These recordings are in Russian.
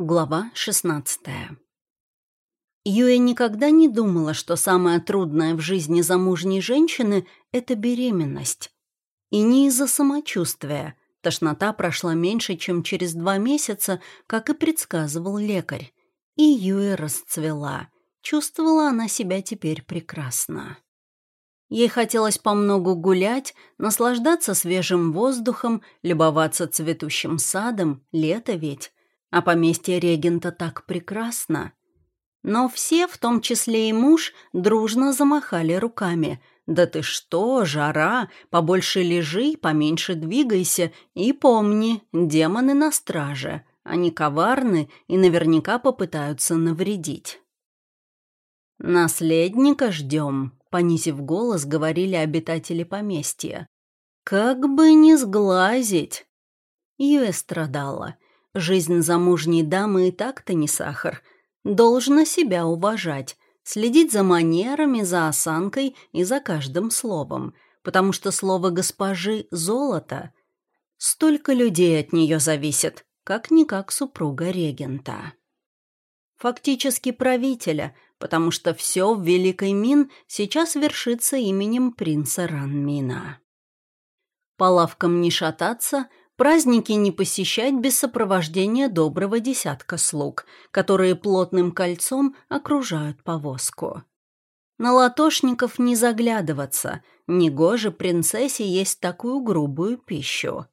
Глава 16 Юэ никогда не думала, что самое трудное в жизни замужней женщины — это беременность. И не из-за самочувствия. Тошнота прошла меньше, чем через два месяца, как и предсказывал лекарь. И Юэ расцвела. Чувствовала она себя теперь прекрасно. Ей хотелось помногу гулять, наслаждаться свежим воздухом, любоваться цветущим садом, лето ведь. А поместье регента так прекрасно. Но все, в том числе и муж, дружно замахали руками. «Да ты что, жара, побольше лежи, поменьше двигайся и помни, демоны на страже. Они коварны и наверняка попытаются навредить». «Наследника ждем», — понизив голос, говорили обитатели поместья. «Как бы не сглазить!» Юэ страдала — Жизнь замужней дамы и так-то не сахар. Должна себя уважать, следить за манерами, за осанкой и за каждым словом, потому что слово госпожи — золото. Столько людей от нее зависит, как-никак супруга регента. Фактически правителя, потому что все в Великой Мин сейчас вершится именем принца Ранмина. По лавкам не шататься, Праздники не посещать без сопровождения доброго десятка слуг, которые плотным кольцом окружают повозку. На латошников не заглядываться, негоже принцессе есть такую грубую пищу.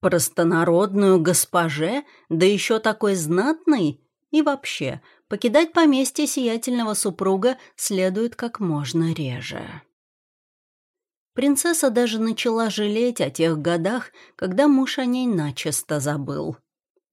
Простонародную госпоже, да еще такой знатной, и вообще, покидать поместье сиятельного супруга следует как можно реже. Принцесса даже начала жалеть о тех годах, когда муж о ней начисто забыл.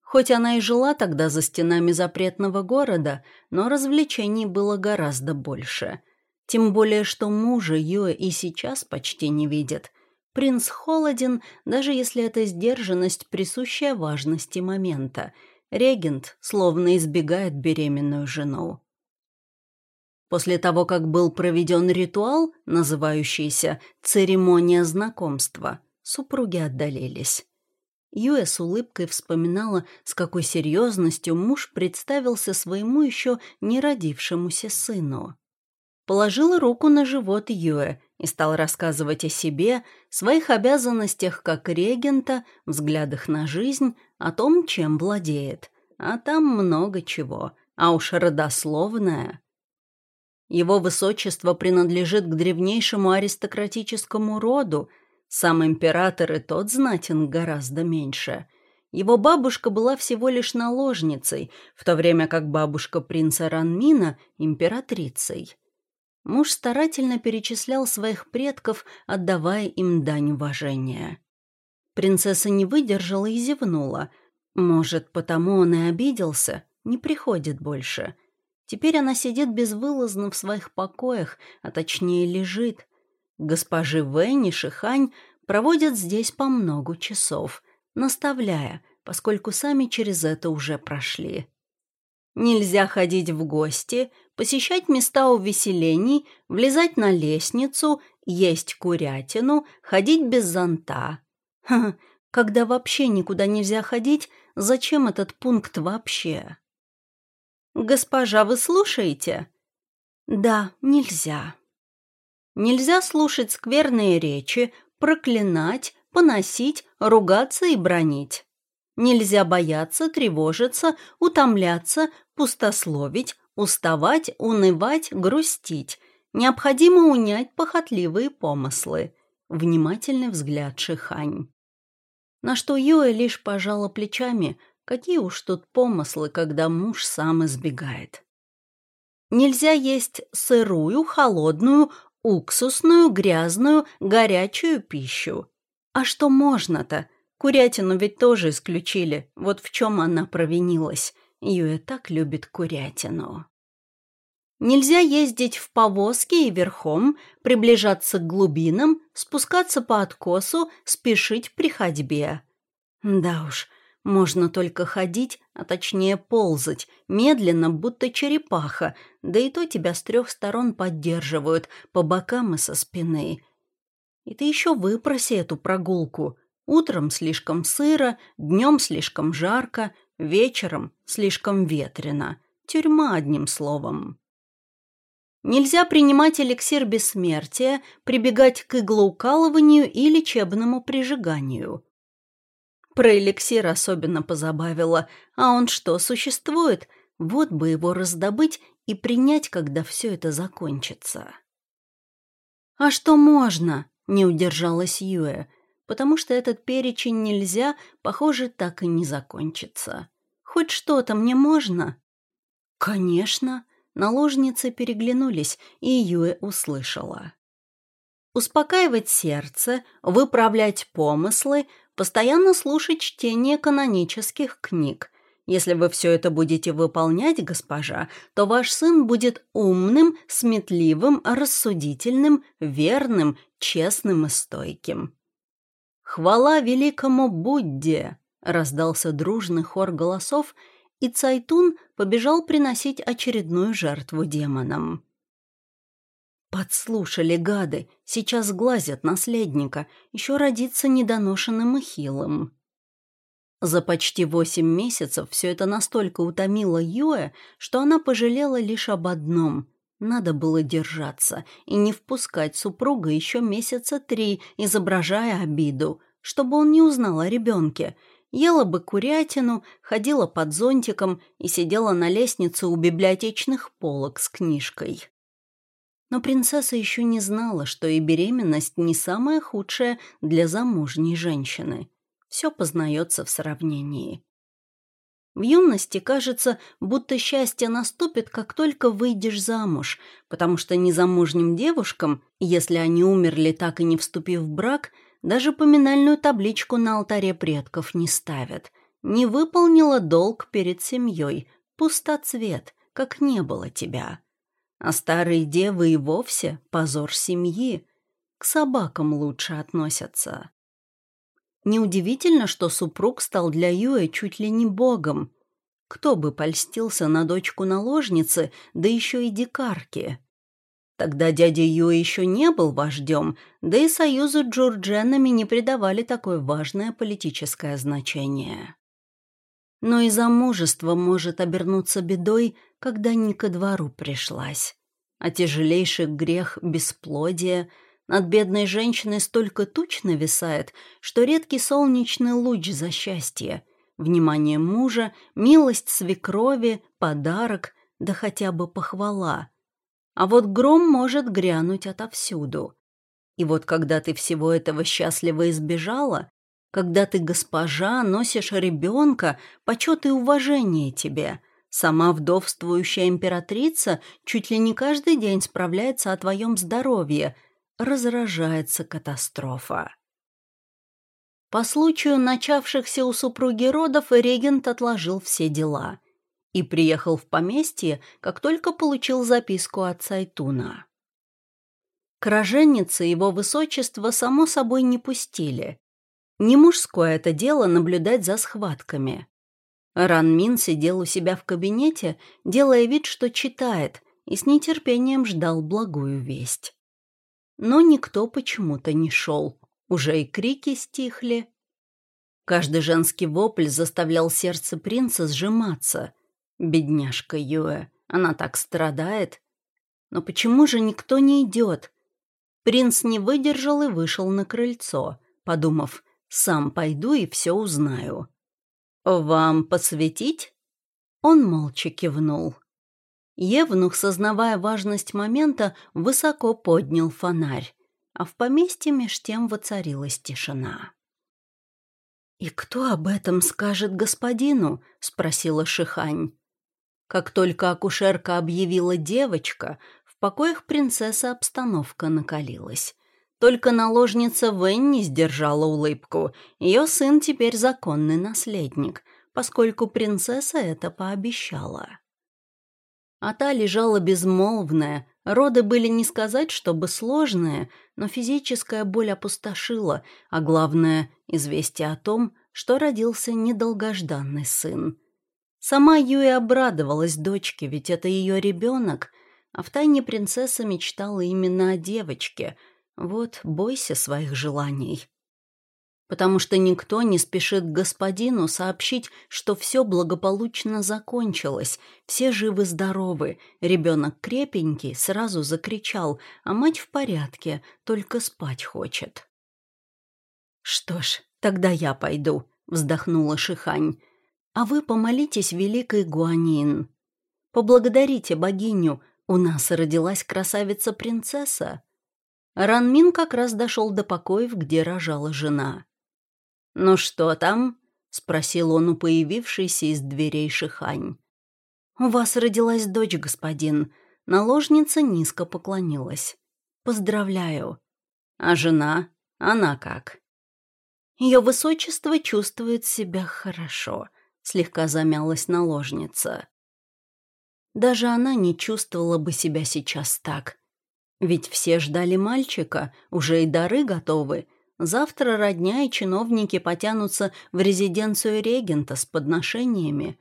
Хоть она и жила тогда за стенами запретного города, но развлечений было гораздо больше. Тем более, что мужа Юэ и сейчас почти не видит. Принц холоден, даже если это сдержанность, присущая важности момента. Регент словно избегает беременную жену. После того, как был проведен ритуал, называющийся «церемония знакомства», супруги отдалились. Юэ с улыбкой вспоминала, с какой серьезностью муж представился своему еще не родившемуся сыну. Положила руку на живот Юэ и стал рассказывать о себе, своих обязанностях как регента, взглядах на жизнь, о том, чем владеет. А там много чего, а уж родословная. Его высочество принадлежит к древнейшему аристократическому роду, сам император и тот знатен гораздо меньше. Его бабушка была всего лишь наложницей, в то время как бабушка принца Ранмина — императрицей. Муж старательно перечислял своих предков, отдавая им дань уважения. Принцесса не выдержала и зевнула. Может, потому он и обиделся, не приходит больше. Теперь она сидит безвылазно в своих покоях, а точнее лежит. Госпожи Вэнь и Шихань проводят здесь по многу часов, наставляя, поскольку сами через это уже прошли. Нельзя ходить в гости, посещать места увеселений, влезать на лестницу, есть курятину, ходить без зонта. Ха, когда вообще никуда нельзя ходить, зачем этот пункт вообще? «Госпожа, вы слушаете?» «Да, нельзя». Нельзя слушать скверные речи, проклинать, поносить, ругаться и бронить. Нельзя бояться, тревожиться, утомляться, пустословить, уставать, унывать, грустить. Необходимо унять похотливые помыслы. Внимательный взгляд Шихань. На что Юэ лишь пожала плечами – Какие уж тут помыслы, когда муж сам избегает. Нельзя есть сырую, холодную, уксусную, грязную, горячую пищу. А что можно-то? Курятину ведь тоже исключили. Вот в чем она провинилась. Юя так любит курятину. Нельзя ездить в повозке и верхом, приближаться к глубинам, спускаться по откосу, спешить при ходьбе. Да уж, можно только ходить, а точнее ползать, медленно, будто черепаха, да и то тебя с трех сторон поддерживают, по бокам и со спины. И ты еще выпроси эту прогулку. Утром слишком сыро, днем слишком жарко, вечером слишком ветрено. Тюрьма, одним словом. Нельзя принимать эликсир бессмертия, прибегать к иглоукалыванию и лечебному прижиганию. Про эликсир особенно позабавило. А он что, существует? Вот бы его раздобыть и принять, когда все это закончится. «А что можно?» — не удержалась Юэ, потому что этот перечень нельзя, похоже, так и не закончится. «Хоть что-то мне можно?» «Конечно!» Наложницы переглянулись, и Юэ услышала. Успокаивать сердце, выправлять помыслы, постоянно слушать чтение канонических книг. Если вы все это будете выполнять, госпожа, то ваш сын будет умным, сметливым, рассудительным, верным, честным и стойким. «Хвала великому Будде!» — раздался дружный хор голосов, и Цайтун побежал приносить очередную жертву демонам. Подслушали гады, сейчас глазят наследника, еще родится недоношенным и хилым. За почти восемь месяцев все это настолько утомило Юэ, что она пожалела лишь об одном. Надо было держаться и не впускать супруга еще месяца три, изображая обиду, чтобы он не узнал о ребенке — ела бы курятину, ходила под зонтиком и сидела на лестнице у библиотечных полок с книжкой. Но принцесса еще не знала, что и беременность не самая худшая для замужней женщины. Все познается в сравнении. В юности кажется, будто счастье наступит, как только выйдешь замуж, потому что незамужним девушкам, если они умерли, так и не вступив в брак, даже поминальную табличку на алтаре предков не ставят. Не выполнила долг перед семьей, пустоцвет, как не было тебя. А старые девы и вовсе позор семьи. К собакам лучше относятся. Неудивительно, что супруг стал для Юэ чуть ли не богом. Кто бы польстился на дочку наложницы, да еще и дикарки. Тогда дядя Юэ еще не был вождем, да и союзу джурдженами не придавали такое важное политическое значение. Но и замужество может обернуться бедой, когда не ко двору пришлась. А тяжелейший грех бесплодия над бедной женщиной столько туч нависает, что редкий солнечный луч за счастье, внимание мужа, милость свекрови, подарок, да хотя бы похвала — а вот гром может грянуть отовсюду. И вот когда ты всего этого счастливо избежала, когда ты госпожа, носишь ребенка, почет и уважение тебе, сама вдовствующая императрица чуть ли не каждый день справляется о твоем здоровье, разражается катастрофа. По случаю начавшихся у супруги родов регент отложил все дела — и приехал в поместье, как только получил записку от Сайтуна. К его высочество само собой не пустили. Не мужское это дело наблюдать за схватками. Ранмин сидел у себя в кабинете, делая вид, что читает, и с нетерпением ждал благую весть. Но никто почему-то не шел. Уже и крики стихли. Каждый женский вопль заставлял сердце принца сжиматься — Бедняжка Юэ, она так страдает. Но почему же никто не идет? Принц не выдержал и вышел на крыльцо, подумав, сам пойду и все узнаю. «Вам посветить?» Он молча кивнул. Евнух, сознавая важность момента, высоко поднял фонарь, а в поместье меж тем воцарилась тишина. «И кто об этом скажет господину?» — спросила Шихань. Как только акушерка объявила девочка, в покоях принцессы обстановка накалилась. Только наложница Вэнь не сдержала улыбку. Ее сын теперь законный наследник, поскольку принцесса это пообещала. А та лежала безмолвная, роды были не сказать, чтобы сложные, но физическая боль опустошила, а главное — известие о том, что родился недолгожданный сын. Сама Юи обрадовалась дочке, ведь это ее ребенок, а втайне принцесса мечтала именно о девочке. Вот, бойся своих желаний. потому что никто не спешит господину сообщить, что все благополучно закончилось, все живы-здоровы, ребенок крепенький, сразу закричал, а мать в порядке, только спать хочет. «Что ж, тогда я пойду», — вздохнула Шихань. «А вы помолитесь великой Гуанин. Поблагодарите богиню, у нас родилась красавица-принцесса». Ранмин как раз дошел до покоев, где рожала жена. «Ну что там?» — спросил он у появившейся из дверей Шихань. «У вас родилась дочь, господин». Наложница низко поклонилась. «Поздравляю». «А жена? Она как?» «Ее высочество чувствует себя хорошо», — слегка замялась наложница. Даже она не чувствовала бы себя сейчас так. Ведь все ждали мальчика, уже и дары готовы, Завтра родня и чиновники потянутся в резиденцию регента с подношениями.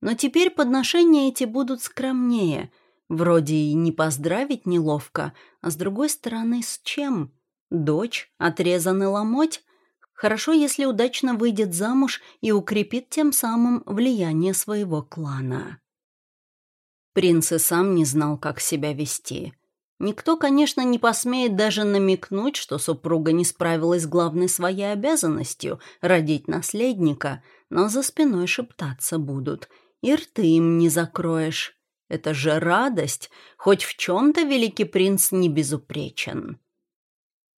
Но теперь подношения эти будут скромнее. Вроде и не поздравить неловко, а с другой стороны, с чем? Дочь, отрезанный ломоть? Хорошо, если удачно выйдет замуж и укрепит тем самым влияние своего клана. Принц и сам не знал, как себя вести — Никто, конечно, не посмеет даже намекнуть, что супруга не справилась с главной своей обязанностью — родить наследника, но за спиной шептаться будут. И рты им не закроешь. Это же радость, хоть в чем-то великий принц не безупречен.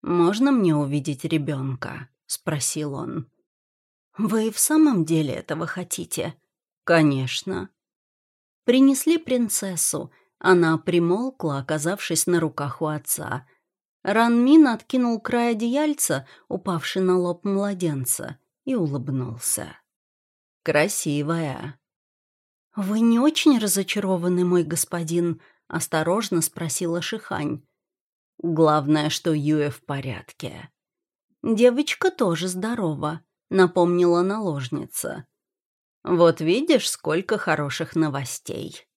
«Можно мне увидеть ребенка?» — спросил он. «Вы в самом деле этого хотите?» «Конечно». Принесли принцессу — она примолкла, оказавшись на руках у отца. Ранмин откинул край одеяльца, упавший на лоб младенца, и улыбнулся. «Красивая». «Вы не очень разочарованы, мой господин?» — осторожно спросила Шихань. «Главное, что Юэ в порядке». «Девочка тоже здорова», — напомнила наложница. «Вот видишь, сколько хороших новостей».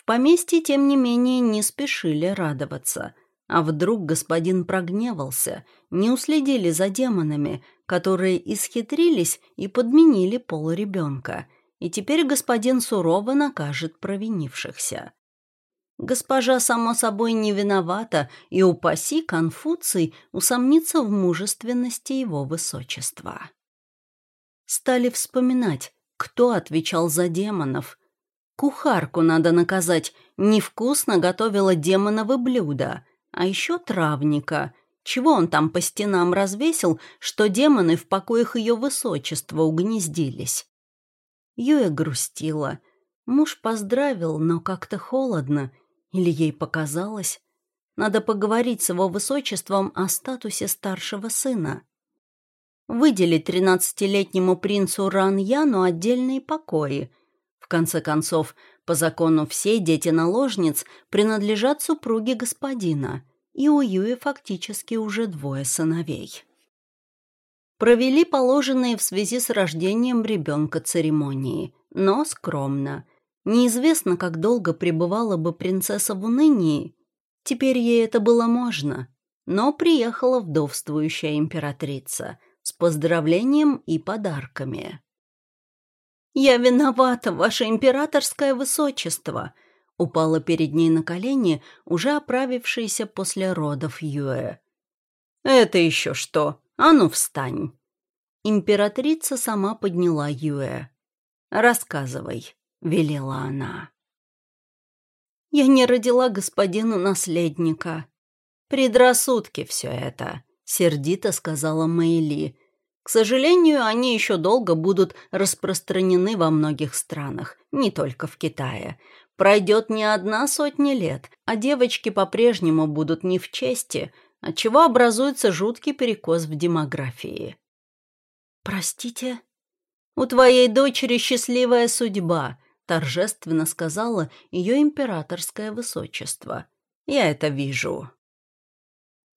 В поместье, тем не менее, не спешили радоваться. А вдруг господин прогневался, не уследили за демонами, которые исхитрились и подменили пол ребенка, и теперь господин сурово накажет провинившихся. Госпожа, само собой, не виновата, и упаси Конфуций усомниться в мужественности его высочества. Стали вспоминать, кто отвечал за демонов, Кухарку надо наказать. Невкусно готовила демоновы блюда. А еще травника. Чего он там по стенам развесил, что демоны в покоях ее высочества угнездились? Юя грустила. Муж поздравил, но как-то холодно. Или ей показалось? Надо поговорить с его высочеством о статусе старшего сына. Выделить тринадцатилетнему принцу Раньяну отдельные покои — конце концов, по закону все дети наложниц принадлежат супруге господина, и у Юи фактически уже двое сыновей. Провели положенные в связи с рождением ребенка церемонии, но скромно. Неизвестно, как долго пребывала бы принцесса в унынии. Теперь ей это было можно. Но приехала вдовствующая императрица с поздравлением и подарками. «Я виновата, ваше императорское высочество!» упала перед ней на колени, уже оправившаяся после родов Юэ. «Это еще что? А ну, встань!» Императрица сама подняла Юэ. «Рассказывай», — велела она. «Я не родила господину наследника». «Предрассудки все это», — сердито сказала Мэйли, к сожалению, они еще долго будут распространены во многих странах, не только в Китае. Пройдет не одна сотня лет, а девочки по-прежнему будут не в чести, отчего образуется жуткий перекос в демографии. «Простите?» «У твоей дочери счастливая судьба», — торжественно сказала ее императорское высочество. «Я это вижу».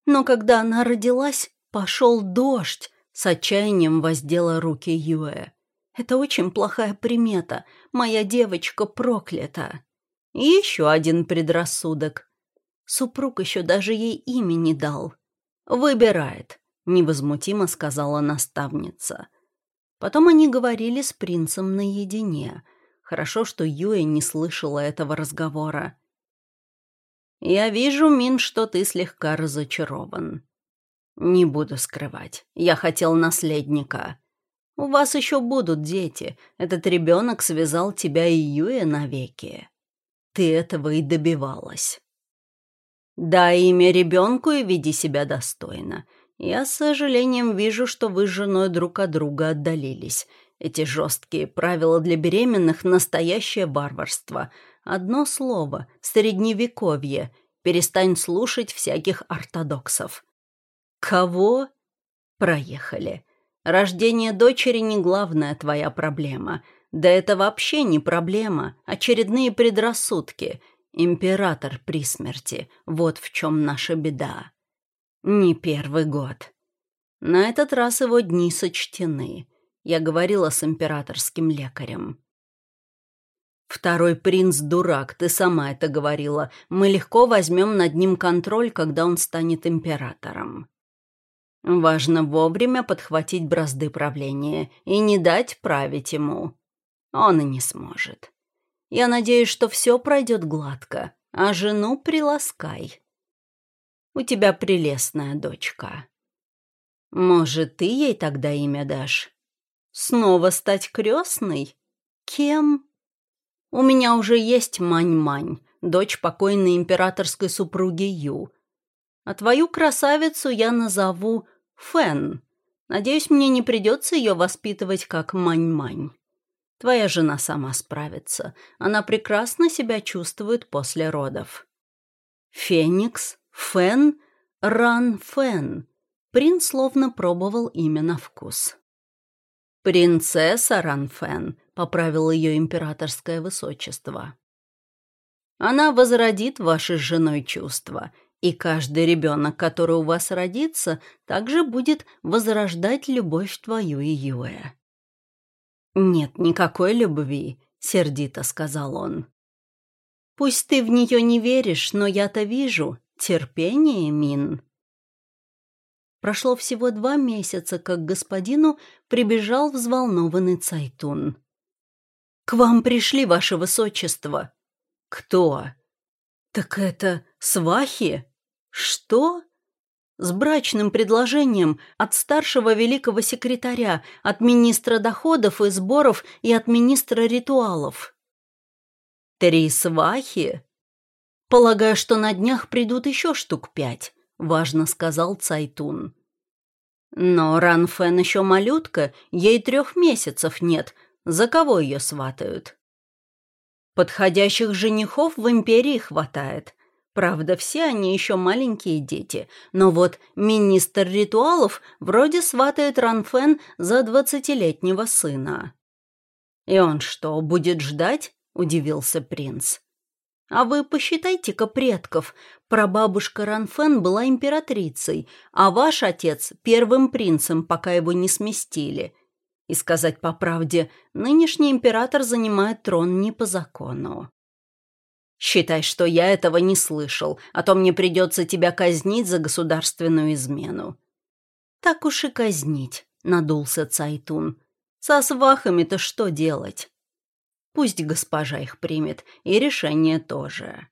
Но когда она родилась, пошел дождь, с отчаянием воздела руки Юэ. «Это очень плохая примета. Моя девочка проклята». Еще один предрассудок. Супруг еще даже ей имя не дал. Выбирает. — невозмутимо сказала наставница. Потом они говорили с принцем наедине. Хорошо, что Юэ не слышала этого разговора. «Я вижу, Мин, что ты слегка разочарован. Не буду скрывать. Я хотел наследника. У вас еще будут дети. Этот ребенок связал тебя и Юэ навеки. Ты этого и добивалась. Дай имя ребенку и веди себя достойно. Я с сожалением вижу, что вы с женой друг от друга отдалились. Эти жесткие правила для беременных — настоящее варварство. Одно слово — средневековье. Перестань слушать всяких ортодоксов. Кого? Проехали. Рождение дочери не главная твоя проблема. Да это вообще не проблема. Очередные предрассудки. Император при смерти. Вот в чем наша беда. Не первый год. На этот раз его дни сочтены. Я говорила с императорским лекарем. «Второй принц дурак, ты сама это говорила. Мы легко возьмем над ним контроль, когда он станет императором». Важно вовремя подхватить бразды правления и не дать править ему. Он и не сможет. Я надеюсь, что все пройдет гладко, а жену приласкай. У тебя прелестная дочка. Может, ты ей тогда имя дашь? Снова стать крестной? Кем? У меня уже есть Мань-Мань, дочь покойной императорской супруги Ю. А твою красавицу я назову Фэн. Надеюсь, мне не придется ее воспитывать как мань-мань. Твоя жена сама справится. Она прекрасно себя чувствует после родов. Феникс, Фэн, Ран Фэн. Принц словно пробовал имя на вкус. «Принцесса Ранфен», — поправил ее императорское высочество. «Она возродит ваши с женой чувства, и каждый ребенок, который у вас родится, также будет возрождать любовь твою и Юэ. «Нет никакой любви», — сердито сказал он. «Пусть ты в нее не веришь, но я-то вижу. Терпение, Мин». Прошло всего два месяца, как к господину прибежал взволнованный Цайтун. «К вам пришли, ваше высочество». «Кто?» «Так это свахи?» «Что?» «С брачным предложением от старшего великого секретаря, от министра доходов и сборов и от министра ритуалов». «Три свахи?» «Полагаю, что на днях придут еще штук пять», — важно сказал Цайтун. «Но Ранфен еще малютка, ей трех месяцев нет. За кого ее сватают?» «Подходящих женихов в империи хватает. Правда, все они еще маленькие дети, но вот министр ритуалов вроде сватает Ранфен за двадцатилетнего сына. «И он что, будет ждать?» — удивился принц. «А вы посчитайте-ка предков. Прабабушка Ранфен была императрицей, а ваш отец — первым принцем, пока его не сместили. И сказать по правде, нынешний император занимает трон не по закону». Считай, что я этого не слышал, а то мне придется тебя казнить за государственную измену». «Так уж и казнить», — надулся Цайтун. «Со свахами-то что делать?» «Пусть госпожа их примет, и решение тоже».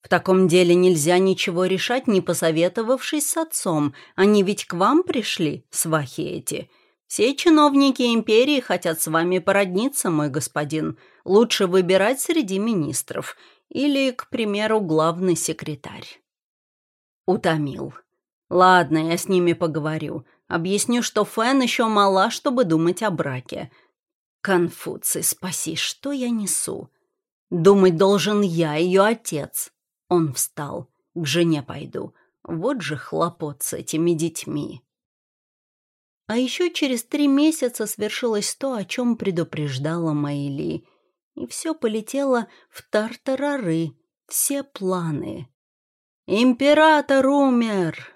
«В таком деле нельзя ничего решать, не посоветовавшись с отцом. Они ведь к вам пришли, свахи эти. Все чиновники империи хотят с вами породниться, мой господин. Лучше выбирать среди министров. Или, к примеру, главный секретарь. Утомил. Ладно, я с ними поговорю. Объясню, что Фэн еще мала, чтобы думать о браке. Конфуций, спаси, что я несу? Думать должен я, ее отец. Он встал. К жене пойду. Вот же хлопот с этими детьми. А еще через три месяца свершилось то, о чем предупреждала Майли — и все полетело в тартарары, все планы. «Император умер!»